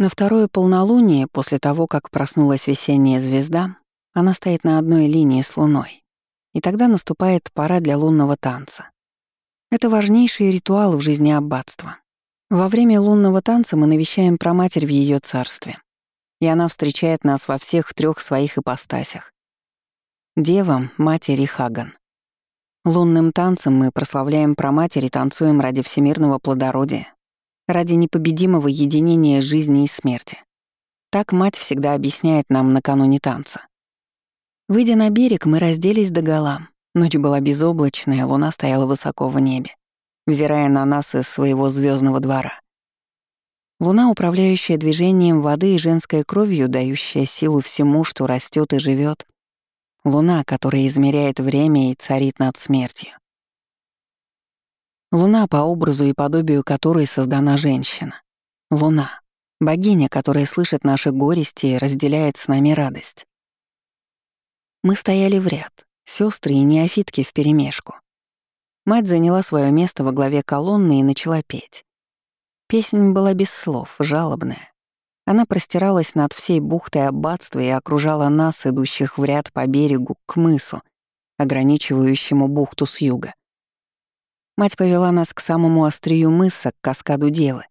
На второе полнолуние, после того, как проснулась весенняя звезда, она стоит на одной линии с луной. И тогда наступает пора для лунного танца. Это важнейший ритуал в жизни аббатства. Во время лунного танца мы навещаем проматерь в ее царстве. И она встречает нас во всех трех своих ипостасях. Дева, Матерь и Хаган. Лунным танцем мы прославляем проматерь и танцуем ради всемирного плодородия, ради непобедимого единения жизни и смерти. Так мать всегда объясняет нам накануне танца. Выйдя на берег, мы разделись догола. Ночь была безоблачная, луна стояла высоко в небе, взирая на нас из своего звездного двора. Луна, управляющая движением воды и женской кровью, дающая силу всему, что растет и живет. Луна, которая измеряет время и царит над смертью. Луна, по образу и подобию которой создана женщина. Луна — богиня, которая слышит наши горести и разделяет с нами радость. Мы стояли в ряд, сестры и неофитки вперемешку. Мать заняла свое место во главе колонны и начала петь. Песня была без слов, жалобная. Она простиралась над всей бухтой аббатства и окружала нас, идущих в ряд по берегу, к мысу, ограничивающему бухту с юга. Мать повела нас к самому острию мыса, к каскаду Девы.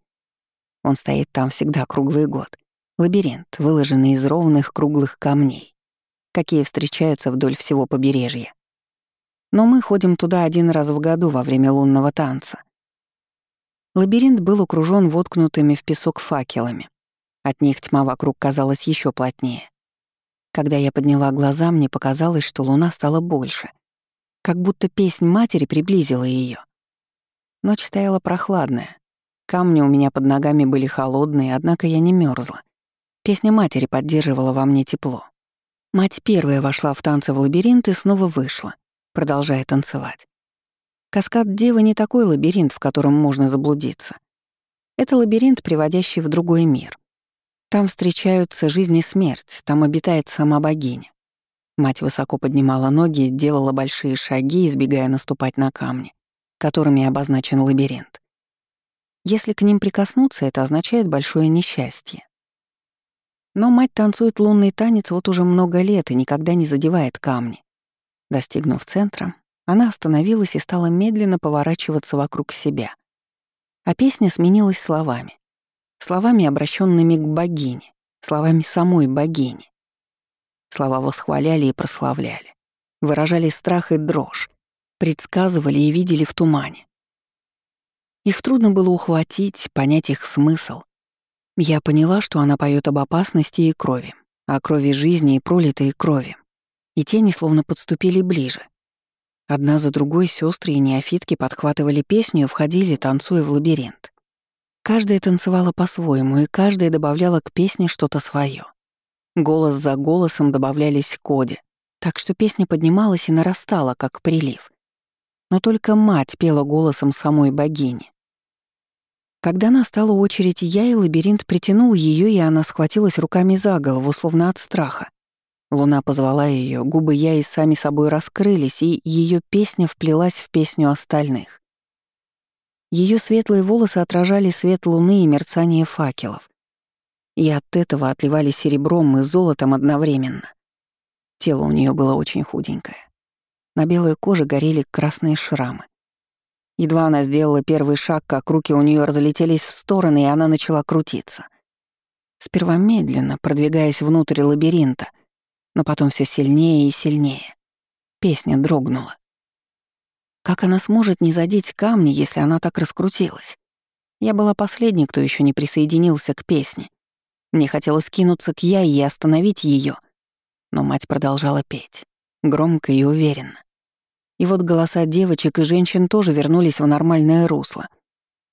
Он стоит там всегда круглый год. Лабиринт, выложенный из ровных круглых камней, какие встречаются вдоль всего побережья. Но мы ходим туда один раз в году во время лунного танца. Лабиринт был окружен воткнутыми в песок факелами. От них тьма вокруг казалась еще плотнее. Когда я подняла глаза, мне показалось, что луна стала больше. Как будто песнь матери приблизила ее. Ночь стояла прохладная. Камни у меня под ногами были холодные, однако я не мерзла. Песня матери поддерживала во мне тепло. Мать первая вошла в танцы в лабиринт и снова вышла, продолжая танцевать. Каскад Девы не такой лабиринт, в котором можно заблудиться. Это лабиринт, приводящий в другой мир. Там встречаются жизнь и смерть, там обитает сама богиня. Мать высоко поднимала ноги, делала большие шаги, избегая наступать на камни которыми обозначен лабиринт. Если к ним прикоснуться, это означает большое несчастье. Но мать танцует лунный танец вот уже много лет и никогда не задевает камни. Достигнув центра, она остановилась и стала медленно поворачиваться вокруг себя. А песня сменилась словами. Словами, обращенными к богине, словами самой богини. Слова восхваляли и прославляли, выражали страх и дрожь, предсказывали и видели в тумане. Их трудно было ухватить, понять их смысл. Я поняла, что она поет об опасности и крови, о крови жизни и пролитой крови. И тени словно подступили ближе. Одна за другой сестры и неофитки подхватывали песню и входили, танцуя в лабиринт. Каждая танцевала по-своему, и каждая добавляла к песне что-то свое. Голос за голосом добавлялись коди, так что песня поднималась и нарастала, как прилив но только мать пела голосом самой богини. Когда настала очередь я, и лабиринт притянул ее, и она схватилась руками за голову, словно от страха. Луна позвала ее, губы я и сами собой раскрылись, и ее песня вплелась в песню остальных. Ее светлые волосы отражали свет луны и мерцание факелов. И от этого отливали серебром и золотом одновременно. Тело у нее было очень худенькое. На белой коже горели красные шрамы. Едва она сделала первый шаг, как руки у нее разлетелись в стороны, и она начала крутиться. Сперва медленно, продвигаясь внутрь лабиринта, но потом все сильнее и сильнее. Песня дрогнула. Как она сможет не задеть камни, если она так раскрутилась? Я была последней, кто еще не присоединился к песне. Мне хотелось кинуться к Яй и остановить ее, но мать продолжала петь, громко и уверенно. И вот голоса девочек и женщин тоже вернулись в нормальное русло.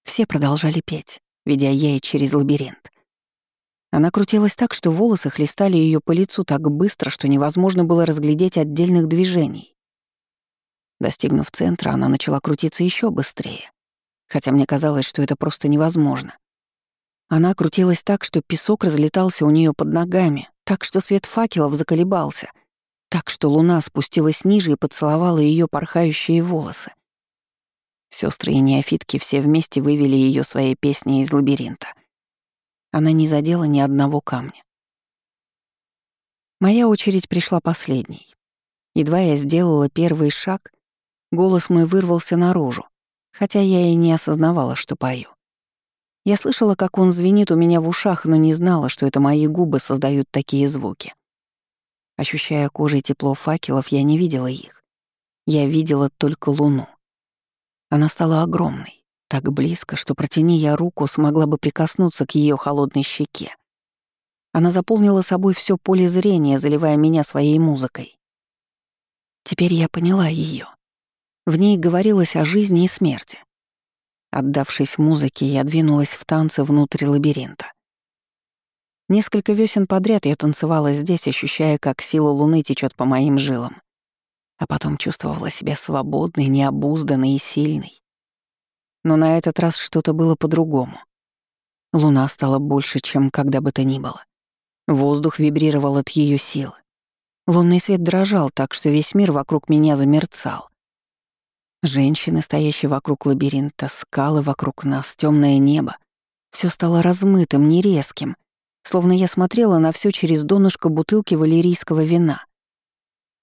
Все продолжали петь, ведя ей через лабиринт. Она крутилась так, что волосы хлестали ее по лицу так быстро, что невозможно было разглядеть отдельных движений. Достигнув центра, она начала крутиться еще быстрее, хотя мне казалось, что это просто невозможно. Она крутилась так, что песок разлетался у нее под ногами, так что свет факелов заколебался — так что луна спустилась ниже и поцеловала ее порхающие волосы. Сестры и неофитки все вместе вывели ее своей песней из лабиринта. Она не задела ни одного камня. Моя очередь пришла последней. Едва я сделала первый шаг, голос мой вырвался наружу, хотя я и не осознавала, что пою. Я слышала, как он звенит у меня в ушах, но не знала, что это мои губы создают такие звуки. Ощущая кожей тепло факелов, я не видела их. Я видела только луну. Она стала огромной, так близко, что протяни я руку, смогла бы прикоснуться к ее холодной щеке. Она заполнила собой все поле зрения, заливая меня своей музыкой. Теперь я поняла ее. В ней говорилось о жизни и смерти. Отдавшись музыке, я двинулась в танцы внутрь лабиринта. Несколько весен подряд я танцевала здесь, ощущая, как сила луны течет по моим жилам. А потом чувствовала себя свободной, необузданной и сильной. Но на этот раз что-то было по-другому. Луна стала больше, чем когда бы то ни было. Воздух вибрировал от ее силы. Лунный свет дрожал так, что весь мир вокруг меня замерцал. Женщины, стоящие вокруг лабиринта, скалы вокруг нас, темное небо. Все стало размытым, нерезким, словно я смотрела на все через донышко бутылки валерийского вина.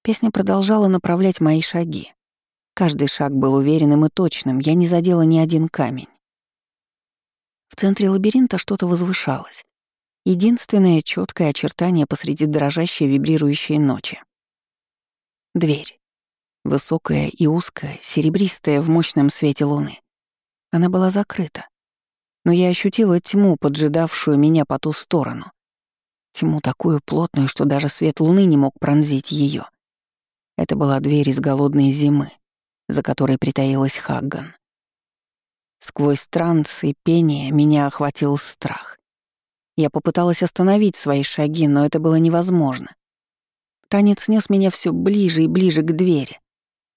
Песня продолжала направлять мои шаги. Каждый шаг был уверенным и точным, я не задела ни один камень. В центре лабиринта что-то возвышалось. Единственное четкое очертание посреди дрожащей вибрирующей ночи. Дверь. Высокая и узкая, серебристая в мощном свете луны. Она была закрыта. Но я ощутила тьму, поджидавшую меня по ту сторону. Тьму такую плотную, что даже свет луны не мог пронзить ее. Это была дверь из голодной зимы, за которой притаилась Хагган. Сквозь транс и пение меня охватил страх. Я попыталась остановить свои шаги, но это было невозможно. Танец нес меня все ближе и ближе к двери.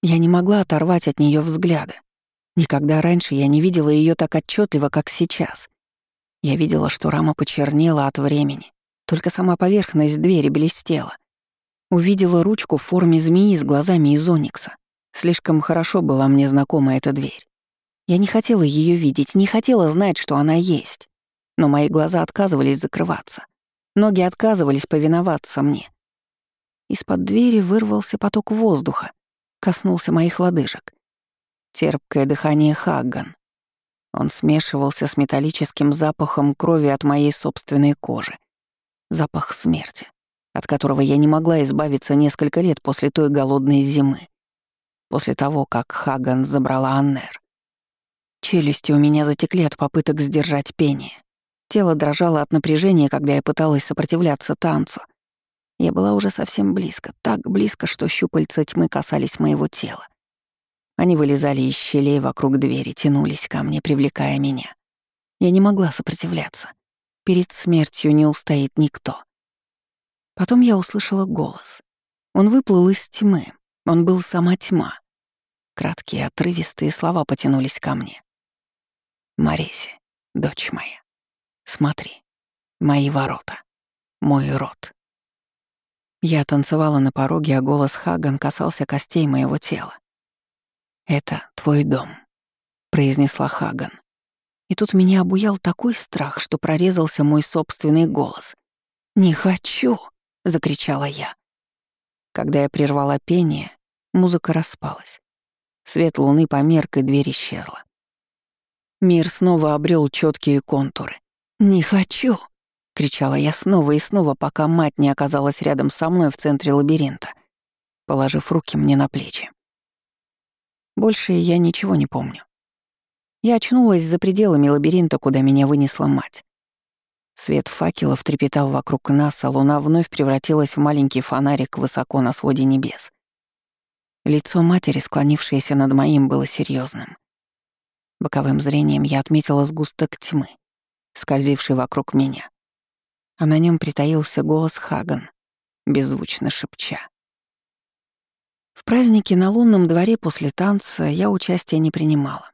Я не могла оторвать от нее взгляда. Никогда раньше я не видела ее так отчетливо, как сейчас. Я видела, что рама почернела от времени, только сама поверхность двери блестела. Увидела ручку в форме змеи с глазами из оникса. Слишком хорошо была мне знакома эта дверь. Я не хотела ее видеть, не хотела знать, что она есть. Но мои глаза отказывались закрываться. Ноги отказывались повиноваться мне. Из-под двери вырвался поток воздуха, коснулся моих лодыжек. Терпкое дыхание Хагган. Он смешивался с металлическим запахом крови от моей собственной кожи. Запах смерти, от которого я не могла избавиться несколько лет после той голодной зимы. После того, как Хаган забрала Аннер. Челюсти у меня затекли от попыток сдержать пение. Тело дрожало от напряжения, когда я пыталась сопротивляться танцу — я была уже совсем близко, так близко, что щупальца тьмы касались моего тела. Они вылезали из щелей вокруг двери, тянулись ко мне, привлекая меня. Я не могла сопротивляться. Перед смертью не устоит никто. Потом я услышала голос. Он выплыл из тьмы. Он был сама тьма. Краткие, отрывистые слова потянулись ко мне. «Мареси, дочь моя, смотри, мои ворота, мой род». Я танцевала на пороге, а голос Хаган касался костей моего тела. «Это твой дом», — произнесла Хаган. И тут меня обуял такой страх, что прорезался мой собственный голос. «Не хочу!» — закричала я. Когда я прервала пение, музыка распалась. Свет луны померк, и дверь исчезла. Мир снова обрел четкие контуры. «Не хочу!» кричала я снова и снова, пока мать не оказалась рядом со мной в центре лабиринта, положив руки мне на плечи. Больше я ничего не помню. Я очнулась за пределами лабиринта, куда меня вынесла мать. Свет факелов трепетал вокруг нас, а луна вновь превратилась в маленький фонарик высоко на своде небес. Лицо матери, склонившееся над моим, было серьезным. Боковым зрением я отметила сгусток тьмы, скользивший вокруг меня а на нем притаился голос Хаган, беззвучно шепча. В празднике на лунном дворе после танца я участия не принимала.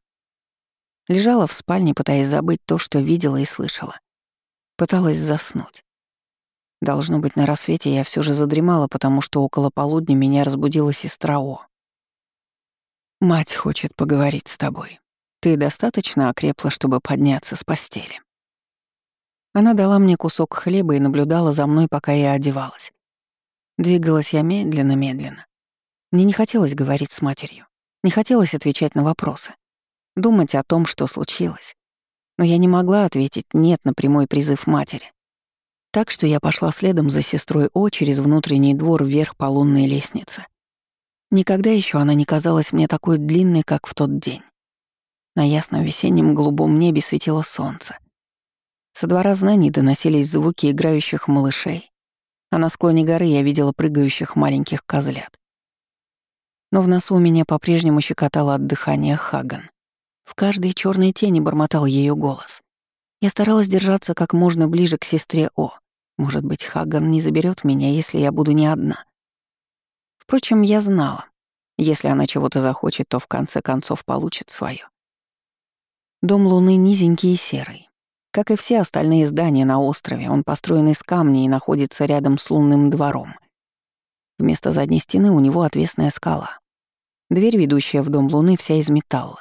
Лежала в спальне, пытаясь забыть то, что видела и слышала. Пыталась заснуть. Должно быть, на рассвете я все же задремала, потому что около полудня меня разбудила сестра О. «Мать хочет поговорить с тобой. Ты достаточно окрепла, чтобы подняться с постели?» Она дала мне кусок хлеба и наблюдала за мной, пока я одевалась. Двигалась я медленно-медленно. Мне не хотелось говорить с матерью, не хотелось отвечать на вопросы, думать о том, что случилось. Но я не могла ответить «нет» на прямой призыв матери. Так что я пошла следом за сестрой О через внутренний двор вверх по лунной лестнице. Никогда еще она не казалась мне такой длинной, как в тот день. На ясном весеннем голубом небе светило солнце. Со двора знаний доносились звуки играющих малышей, а на склоне горы я видела прыгающих маленьких козлят. Но в носу у меня по-прежнему щекотало от дыхания Хаган. В каждой черной тени бормотал ее голос. Я старалась держаться как можно ближе к сестре О. Может быть, Хаган не заберет меня, если я буду не одна. Впрочем, я знала. Если она чего-то захочет, то в конце концов получит свое. Дом Луны низенький и серый. Как и все остальные здания на острове, он построен из камня и находится рядом с лунным двором. Вместо задней стены у него отвесная скала. Дверь, ведущая в дом Луны, вся из металла.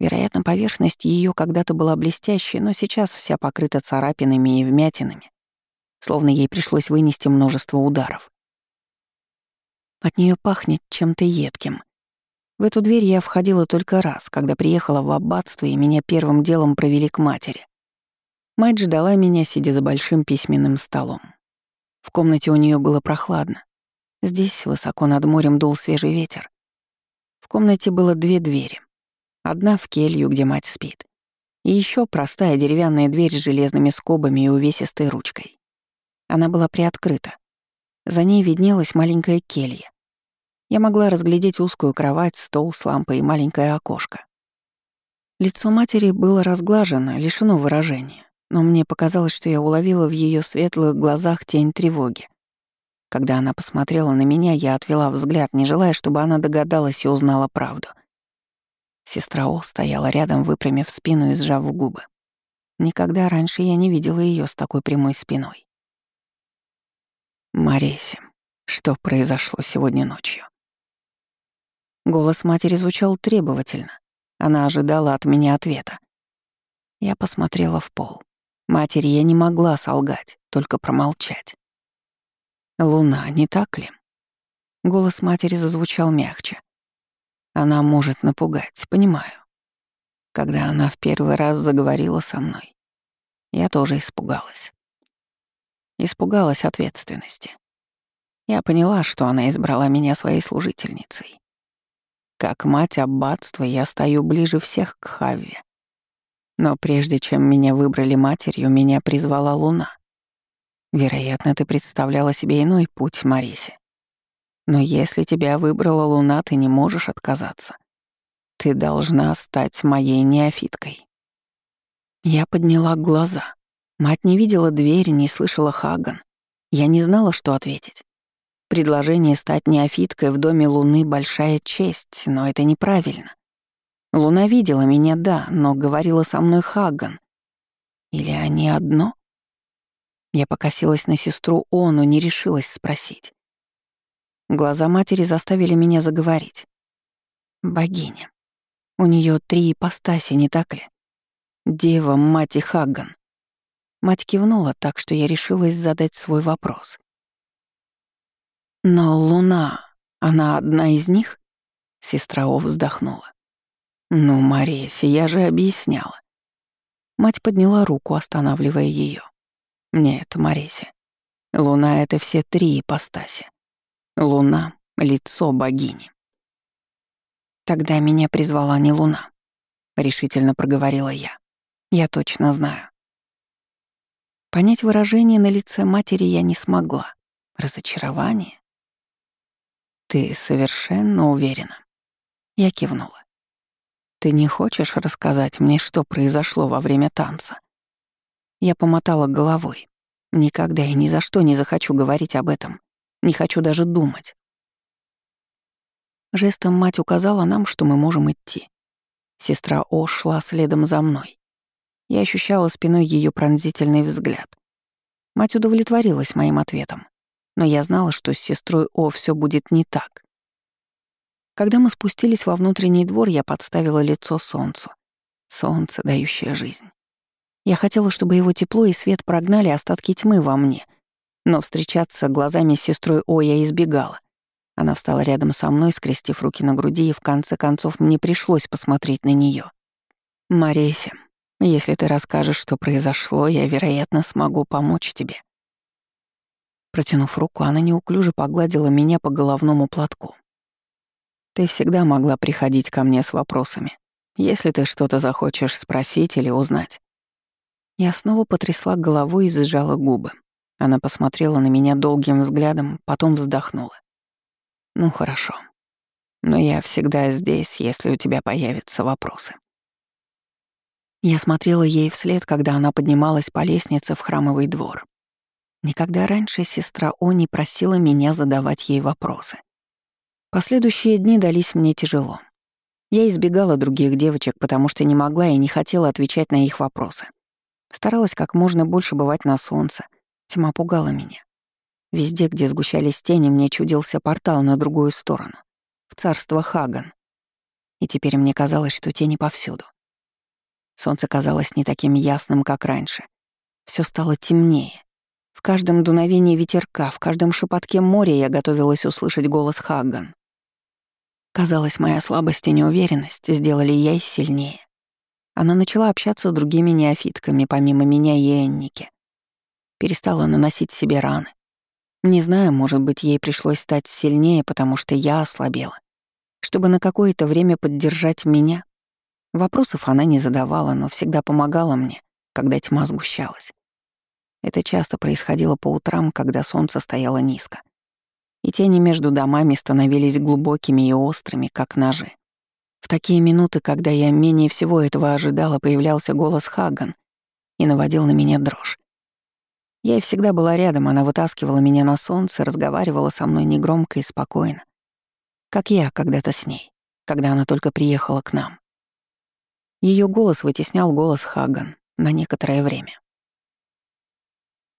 Вероятно, поверхность ее когда-то была блестящей, но сейчас вся покрыта царапинами и вмятинами, словно ей пришлось вынести множество ударов. От нее пахнет чем-то едким. В эту дверь я входила только раз, когда приехала в аббатство, и меня первым делом провели к матери. Мать ждала меня, сидя за большим письменным столом. В комнате у нее было прохладно. Здесь, высоко над морем, дул свежий ветер. В комнате было две двери. Одна в келью, где мать спит. И еще простая деревянная дверь с железными скобами и увесистой ручкой. Она была приоткрыта. За ней виднелась маленькая келья. Я могла разглядеть узкую кровать, стол с лампой и маленькое окошко. Лицо матери было разглажено, лишено выражения но мне показалось, что я уловила в ее светлых глазах тень тревоги. Когда она посмотрела на меня, я отвела взгляд, не желая, чтобы она догадалась и узнала правду. Сестра О стояла рядом, выпрямив спину и сжав губы. Никогда раньше я не видела ее с такой прямой спиной. «Мареси, что произошло сегодня ночью?» Голос матери звучал требовательно. Она ожидала от меня ответа. Я посмотрела в пол. Матери я не могла солгать, только промолчать. «Луна, не так ли?» Голос матери зазвучал мягче. Она может напугать, понимаю. Когда она в первый раз заговорила со мной, я тоже испугалась. Испугалась ответственности. Я поняла, что она избрала меня своей служительницей. Как мать аббатства я стою ближе всех к Хавве. Но прежде чем меня выбрали матерью, меня призвала Луна. Вероятно, ты представляла себе иной путь, Марисе. Но если тебя выбрала Луна, ты не можешь отказаться. Ты должна стать моей неофиткой. Я подняла глаза. Мать не видела двери, не слышала Хаган. Я не знала, что ответить. Предложение стать неофиткой в доме Луны — большая честь, но это неправильно. Луна видела меня, да, но говорила со мной Хаган. Или они одно? Я покосилась на сестру О, но не решилась спросить. Глаза матери заставили меня заговорить. Богиня. У нее три ипостаси, не так ли? Дева, мать и Хаган. Мать кивнула так, что я решилась задать свой вопрос. «Но Луна, она одна из них?» Сестра О вздохнула. «Ну, Мареся, я же объясняла». Мать подняла руку, останавливая ее. «Нет, Мареся, Луна — это все три ипостаси. Луна — лицо богини». «Тогда меня призвала не Луна», — решительно проговорила я. «Я точно знаю». Понять выражение на лице матери я не смогла. Разочарование? «Ты совершенно уверена?» Я кивнула. Ты не хочешь рассказать мне, что произошло во время танца? Я помотала головой. Никогда и ни за что не захочу говорить об этом. Не хочу даже думать. Жестом мать указала нам, что мы можем идти. Сестра О шла следом за мной. Я ощущала спиной ее пронзительный взгляд. Мать удовлетворилась моим ответом, но я знала, что с сестрой О все будет не так. Когда мы спустились во внутренний двор, я подставила лицо солнцу. Солнце, дающее жизнь. Я хотела, чтобы его тепло и свет прогнали остатки тьмы во мне, но встречаться глазами с сестрой О я избегала. Она встала рядом со мной, скрестив руки на груди, и в конце концов мне пришлось посмотреть на нее. «Мареся, если ты расскажешь, что произошло, я, вероятно, смогу помочь тебе». Протянув руку, она неуклюже погладила меня по головному платку. «Ты всегда могла приходить ко мне с вопросами, если ты что-то захочешь спросить или узнать». Я снова потрясла головой и сжала губы. Она посмотрела на меня долгим взглядом, потом вздохнула. «Ну хорошо. Но я всегда здесь, если у тебя появятся вопросы». Я смотрела ей вслед, когда она поднималась по лестнице в храмовый двор. Никогда раньше сестра Они просила меня задавать ей вопросы. Последующие дни дались мне тяжело. Я избегала других девочек, потому что не могла и не хотела отвечать на их вопросы. Старалась как можно больше бывать на солнце. Тьма пугала меня. Везде, где сгущались тени, мне чудился портал на другую сторону, в царство Хаган. И теперь мне казалось, что тени повсюду. Солнце казалось не таким ясным, как раньше. Все стало темнее. В каждом дуновении ветерка, в каждом шепотке моря я готовилась услышать голос Хаган. Казалось, моя слабость и неуверенность сделали я сильнее. Она начала общаться с другими неофитками, помимо меня и Энники. Перестала наносить себе раны. Не знаю, может быть, ей пришлось стать сильнее, потому что я ослабела. Чтобы на какое-то время поддержать меня, Вопросов она не задавала, но всегда помогала мне, когда тьма сгущалась. Это часто происходило по утрам, когда солнце стояло низко. И тени между домами становились глубокими и острыми, как ножи. Такие минуты, когда я менее всего этого ожидала, появлялся голос Хаган и наводил на меня дрожь. Я и всегда была рядом, она вытаскивала меня на солнце, разговаривала со мной негромко и спокойно. Как я когда-то с ней, когда она только приехала к нам. Ее голос вытеснял голос Хаган на некоторое время.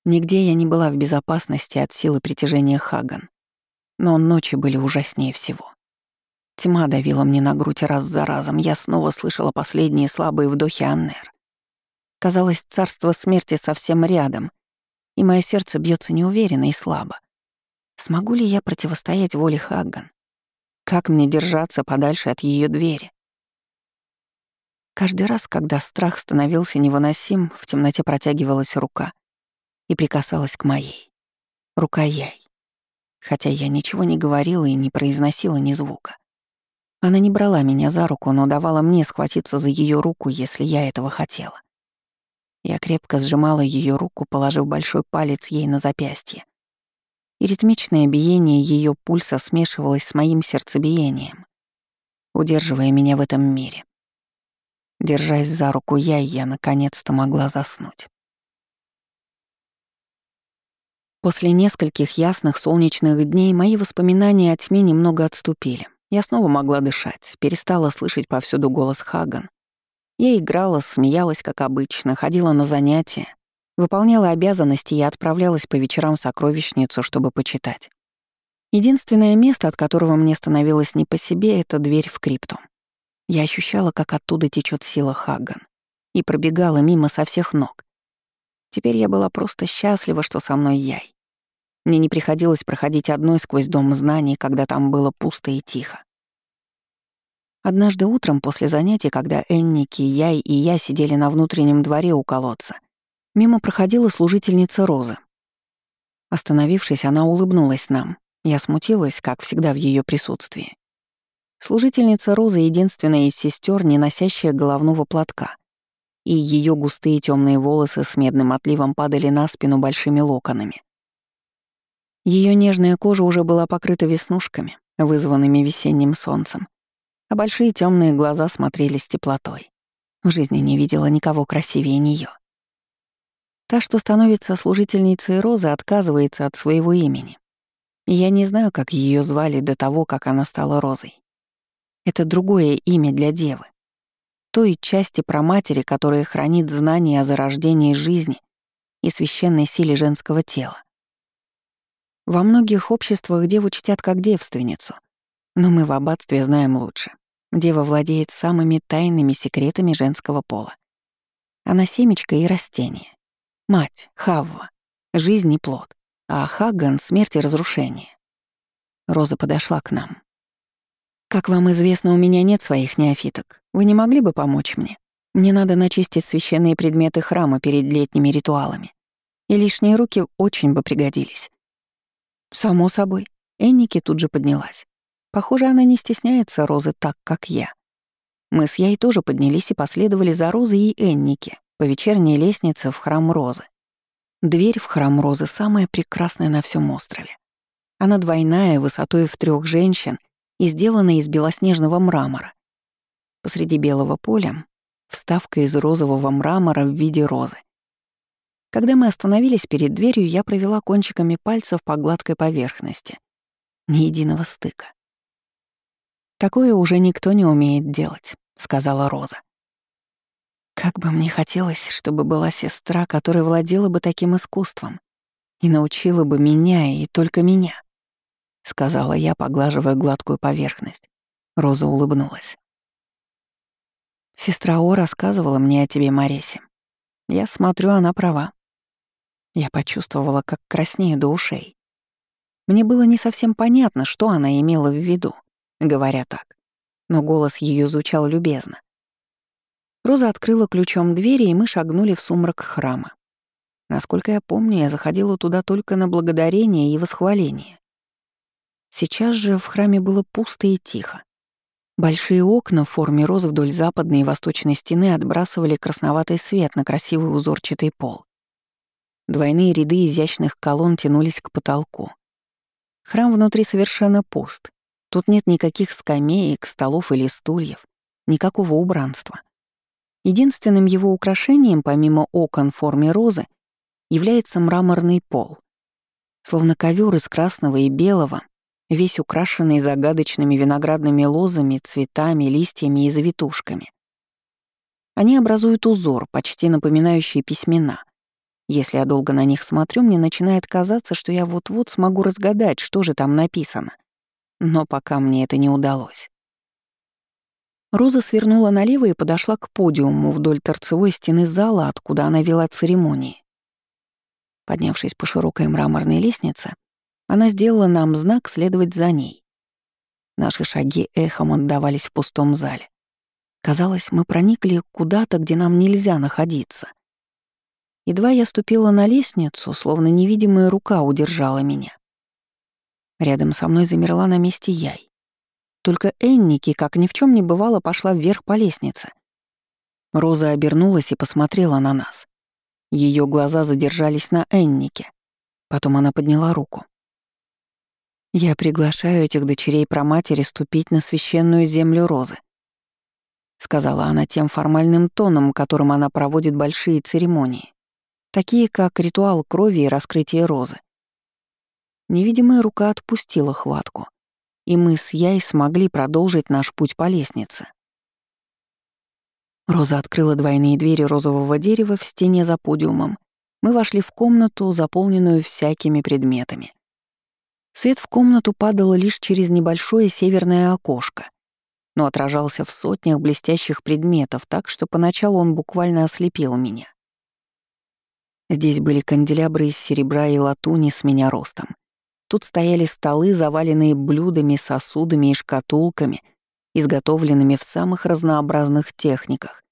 Нигде я не была в безопасности от силы притяжения Хаган, но ночи были ужаснее всего. Тьма давила мне на грудь раз за разом, я снова слышала последние слабые вдохи Аннер. Казалось, царство смерти совсем рядом, и мое сердце бьется неуверенно и слабо. Смогу ли я противостоять воле Хаган? Как мне держаться подальше от ее двери? Каждый раз, когда страх становился невыносим, в темноте протягивалась рука и прикасалась к моей. Рука Яй. Хотя я ничего не говорила и не произносила ни звука. Она не брала меня за руку, но давала мне схватиться за ее руку, если я этого хотела. Я крепко сжимала ее руку, положив большой палец ей на запястье. И ритмичное биение ее пульса смешивалось с моим сердцебиением, удерживая меня в этом мире. Держась за руку я, я наконец-то могла заснуть. После нескольких ясных солнечных дней мои воспоминания о тьме немного отступили. Я снова могла дышать, перестала слышать повсюду голос Хаган. Я играла, смеялась, как обычно, ходила на занятия, выполняла обязанности и отправлялась по вечерам в сокровищницу, чтобы почитать. Единственное место, от которого мне становилось не по себе, — это дверь в крипту. Я ощущала, как оттуда течет сила Хаган, и пробегала мимо со всех ног. Теперь я была просто счастлива, что со мной Яй. Мне не приходилось проходить одной сквозь дом знаний, когда там было пусто и тихо. Однажды утром после занятий, когда Энники, Яй и я сидели на внутреннем дворе у колодца, мимо проходила служительница Розы. Остановившись, она улыбнулась нам. Я смутилась, как всегда в ее присутствии. Служительница Роза — единственная из сестер, не носящая головного платка, и ее густые темные волосы с медным отливом падали на спину большими локонами. Ее нежная кожа уже была покрыта веснушками, вызванными весенним солнцем, а большие темные глаза смотрели с теплотой. В жизни не видела никого красивее нее. Та, что становится служительницей Розы, отказывается от своего имени. Я не знаю, как ее звали до того, как она стала Розой. Это другое имя для девы. Той части про матери, которая хранит знания о зарождении жизни и священной силе женского тела. Во многих обществах деву чтят как девственницу, но мы в аббатстве знаем лучше. Дева владеет самыми тайными секретами женского пола. Она семечко и растение. Мать, Хавва, жизнь и плод, а Хаган — смерть и разрушение. Роза подошла к нам. «Как вам известно, у меня нет своих неофиток. Вы не могли бы помочь мне? Мне надо начистить священные предметы храма перед летними ритуалами. И лишние руки очень бы пригодились». «Само собой». Энники тут же поднялась. Похоже, она не стесняется Розы так, как я. Мы с Яй тоже поднялись и последовали за Розой и Энники по вечерней лестнице в храм Розы. Дверь в храм Розы самая прекрасная на всем острове. Она двойная, высотой в трех женщин и сделана из белоснежного мрамора. Посреди белого поля — вставка из розового мрамора в виде розы. Когда мы остановились перед дверью, я провела кончиками пальцев по гладкой поверхности. Ни единого стыка. Такое уже никто не умеет делать, сказала Роза. Как бы мне хотелось, чтобы была сестра, которая владела бы таким искусством и научила бы меня и только меня, сказала я, поглаживая гладкую поверхность. Роза улыбнулась. Сестра О рассказывала мне о тебе, Маресе. Я смотрю, она права. Я почувствовала, как краснею до ушей. Мне было не совсем понятно, что она имела в виду говоря так. Но голос ее звучал любезно. Роза открыла ключом двери, и мы шагнули в сумрак храма. Насколько я помню, я заходила туда только на благодарение и восхваление. Сейчас же в храме было пусто и тихо. Большие окна в форме розы вдоль западной и восточной стены отбрасывали красноватый свет на красивый узорчатый пол. Двойные ряды изящных колонн тянулись к потолку. Храм внутри совершенно пуст, Тут нет никаких скамеек, столов или стульев, никакого убранства. Единственным его украшением, помимо окон в форме розы, является мраморный пол. Словно ковер из красного и белого, весь украшенный загадочными виноградными лозами, цветами, листьями и завитушками. Они образуют узор, почти напоминающий письмена. Если я долго на них смотрю, мне начинает казаться, что я вот-вот смогу разгадать, что же там написано — но пока мне это не удалось. Роза свернула налево и подошла к подиуму вдоль торцевой стены зала, откуда она вела церемонии. Поднявшись по широкой мраморной лестнице, она сделала нам знак следовать за ней. Наши шаги эхом отдавались в пустом зале. Казалось, мы проникли куда-то, где нам нельзя находиться. Едва я ступила на лестницу, словно невидимая рука удержала меня. Рядом со мной замерла на месте Яй. Только Энники, как ни в чем не бывало, пошла вверх по лестнице. Роза обернулась и посмотрела на нас. Ее глаза задержались на Эннике. Потом она подняла руку. «Я приглашаю этих дочерей проматери ступить на священную землю Розы», сказала она тем формальным тоном, которым она проводит большие церемонии, такие как ритуал крови и раскрытие розы. Невидимая рука отпустила хватку, и мы с Яй смогли продолжить наш путь по лестнице. Роза открыла двойные двери розового дерева в стене за подиумом. Мы вошли в комнату, заполненную всякими предметами. Свет в комнату падал лишь через небольшое северное окошко, но отражался в сотнях блестящих предметов, так что поначалу он буквально ослепил меня. Здесь были канделябры из серебра и латуни с меня ростом, Тут стояли столы, заваленные блюдами, сосудами и шкатулками, изготовленными в самых разнообразных техниках.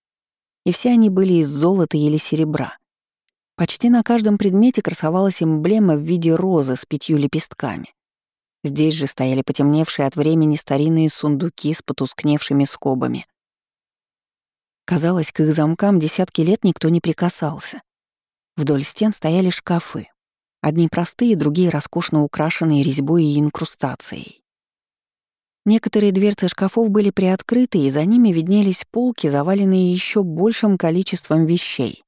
И все они были из золота или серебра. Почти на каждом предмете красовалась эмблема в виде розы с пятью лепестками. Здесь же стояли потемневшие от времени старинные сундуки с потускневшими скобами. Казалось, к их замкам десятки лет никто не прикасался. Вдоль стен стояли шкафы, Одни простые, другие роскошно украшенные резьбой и инкрустацией. Некоторые дверцы шкафов были приоткрыты, и за ними виднелись полки, заваленные еще большим количеством вещей.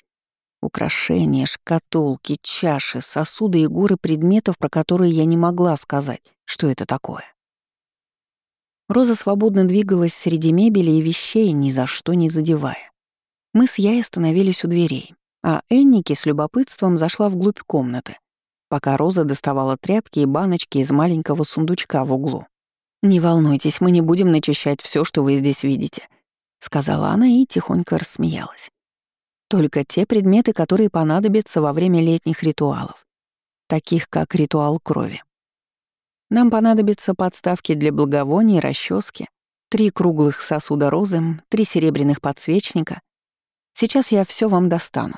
Украшения, шкатулки, чаши, сосуды и горы предметов, про которые я не могла сказать, что это такое. Роза свободно двигалась среди мебели и вещей, ни за что не задевая. Мы с Яй остановились у дверей, а Энники с любопытством зашла вглубь комнаты — пока Роза доставала тряпки и баночки из маленького сундучка в углу. «Не волнуйтесь, мы не будем начищать все, что вы здесь видите», — сказала она и тихонько рассмеялась. Только те предметы, которые понадобятся во время летних ритуалов, таких как ритуал крови. Нам понадобятся подставки для благовоний, расчески, три круглых сосуда розы, три серебряных подсвечника. Сейчас я все вам достану.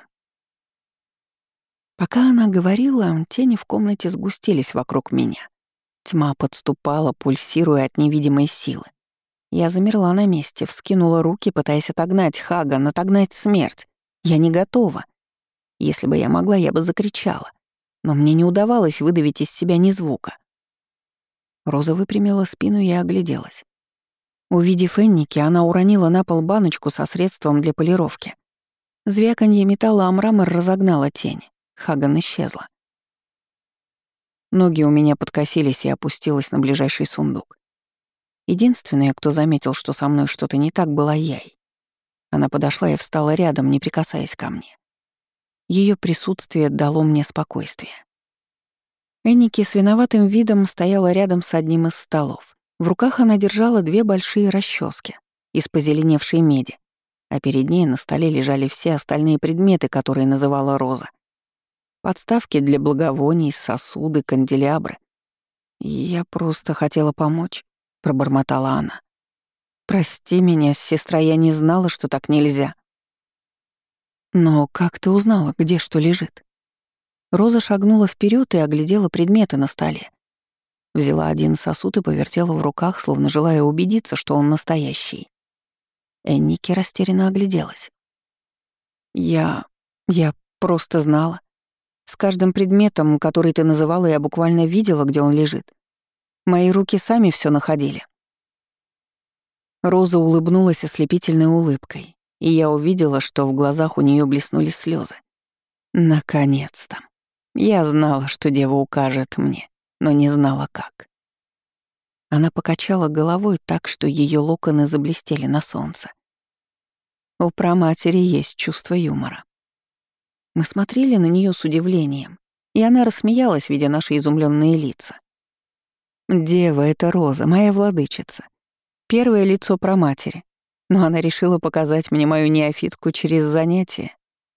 Пока она говорила, тени в комнате сгустились вокруг меня. Тьма подступала, пульсируя от невидимой силы. Я замерла на месте, вскинула руки, пытаясь отогнать Хаган, отогнать смерть. Я не готова. Если бы я могла, я бы закричала. Но мне не удавалось выдавить из себя ни звука. Роза выпрямила спину и огляделась. Увидев Энники, она уронила на пол баночку со средством для полировки. Звяканье металла о мрамор разогнало тени. Хаган исчезла. Ноги у меня подкосились и опустилась на ближайший сундук. Единственная, кто заметил, что со мной что-то не так, была Яй. Она подошла и встала рядом, не прикасаясь ко мне. Ее присутствие дало мне спокойствие. Энники с виноватым видом стояла рядом с одним из столов. В руках она держала две большие расчески из позеленевшей меди, а перед ней на столе лежали все остальные предметы, которые называла Роза. Подставки для благовоний, сосуды, канделябры. «Я просто хотела помочь», — пробормотала она. «Прости меня, сестра, я не знала, что так нельзя». «Но как ты узнала, где что лежит?» Роза шагнула вперед и оглядела предметы на столе. Взяла один сосуд и повертела в руках, словно желая убедиться, что он настоящий. Энники растерянно огляделась. «Я... я просто знала. С каждым предметом, который ты называла, я буквально видела, где он лежит. Мои руки сами все находили. Роза улыбнулась ослепительной улыбкой, и я увидела, что в глазах у нее блеснули слезы. Наконец-то. Я знала, что дева укажет мне, но не знала как. Она покачала головой так, что ее локоны заблестели на солнце. У праматери есть чувство юмора. Мы смотрели на нее с удивлением, и она рассмеялась, видя наши изумленные лица. «Дева — это Роза, моя владычица. Первое лицо про матери, но она решила показать мне мою неофитку через занятие,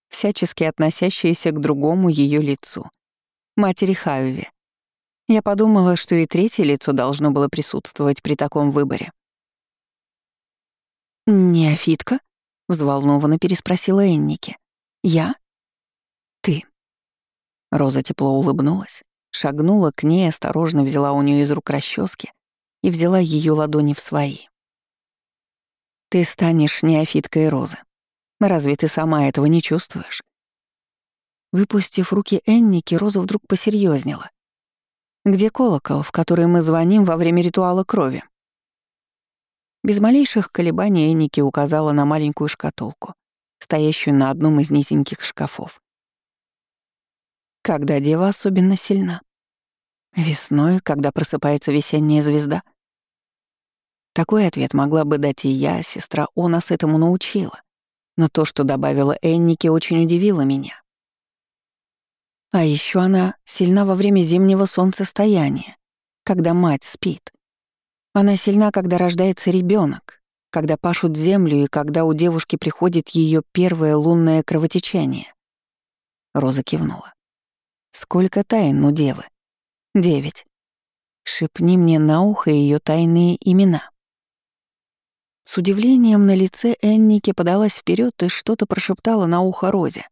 всячески относящееся к другому ее лицу, матери Хавве. Я подумала, что и третье лицо должно было присутствовать при таком выборе. «Неофитка?» — взволнованно переспросила Энники. «Я? Ты». Роза тепло улыбнулась, шагнула к ней, осторожно взяла у нее из рук расчески и взяла ее ладони в свои. «Ты станешь неофиткой Розы. Разве ты сама этого не чувствуешь?» Выпустив руки Энники, Роза вдруг посерьезнела. «Где колокол, в который мы звоним во время ритуала крови?» Без малейших колебаний Энники указала на маленькую шкатулку, стоящую на одном из низеньких шкафов. Когда дева особенно сильна? Весной, когда просыпается весенняя звезда? Такой ответ могла бы дать и я, сестра О нас этому научила. Но то, что добавила Энники, очень удивило меня. А еще она сильна во время зимнего солнцестояния, когда мать спит. Она сильна, когда рождается ребенок, когда пашут землю и когда у девушки приходит ее первое лунное кровотечение. Роза кивнула. Сколько тайн у девы? Девять. Шепни мне на ухо ее тайные имена. С удивлением на лице Энники подалась вперед и что-то прошептала на ухо Розе.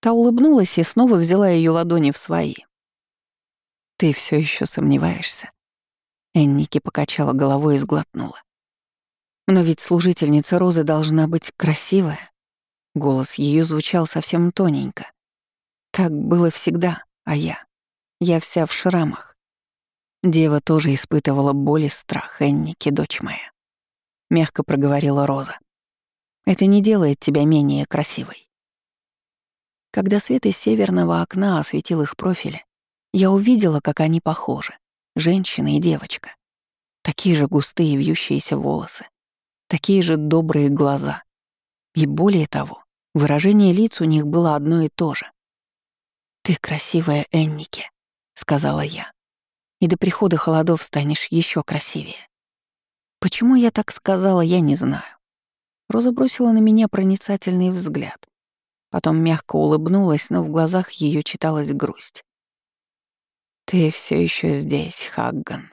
Та улыбнулась и снова взяла ее ладони в свои. «Ты все еще сомневаешься?» Энники покачала головой и сглотнула. «Но ведь служительница Розы должна быть красивая». Голос ее звучал совсем тоненько. Так было всегда, а я? Я вся в шрамах. Дева тоже испытывала боль и страх, Энники, дочь моя. Мягко проговорила Роза. Это не делает тебя менее красивой. Когда свет из северного окна осветил их профили, я увидела, как они похожи, женщина и девочка. Такие же густые вьющиеся волосы, такие же добрые глаза. И более того, выражение лиц у них было одно и то же. «Ты красивая, Энники», — сказала я. «И до прихода холодов станешь еще красивее». Почему я так сказала, я не знаю. Роза бросила на меня проницательный взгляд, Потом мягко улыбнулась, но в глазах ее читалась грусть. «Ты все еще здесь, Хагган»,